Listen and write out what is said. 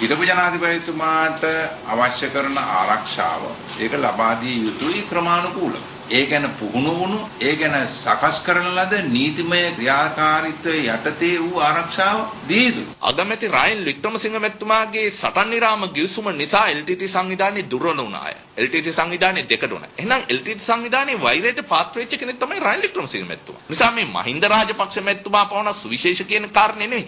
හිටපු ජනාධිපතිතුමාට අවශ්‍ය කරන ආරක්ෂාව ඒක ලබා දිය යුතුයි ක්‍රමානුකූලව. ඒ ගැන පුහුණු වුණු ඒ ගැන සකස් කරන ලද නීතිමය ක්‍රියාකාරීත්වය යටතේ වූ ආරක්ෂාව දී යුතුයි. අගමැති රයින් වික්‍රමසිංහ මැතිතුමාගේ සටන් නිරාම ගිවිසුම නිසා LTT සංවිධානයේ දුර්වල වුණාය. LTT සංවිධානයේ දෙකට උනා. එහෙනම් LTT සංවිධානයේ වෛරයට පාත්‍ර වෙච්ච කෙනෙක් තමයි රයින් වික්‍රමසිංහ මැතිතුමා. නිසා මේ මහින්ද රාජපක්ෂ මැතිතුමා පවන සුවිශේෂ කියන කාරණේ නෙවෙයි.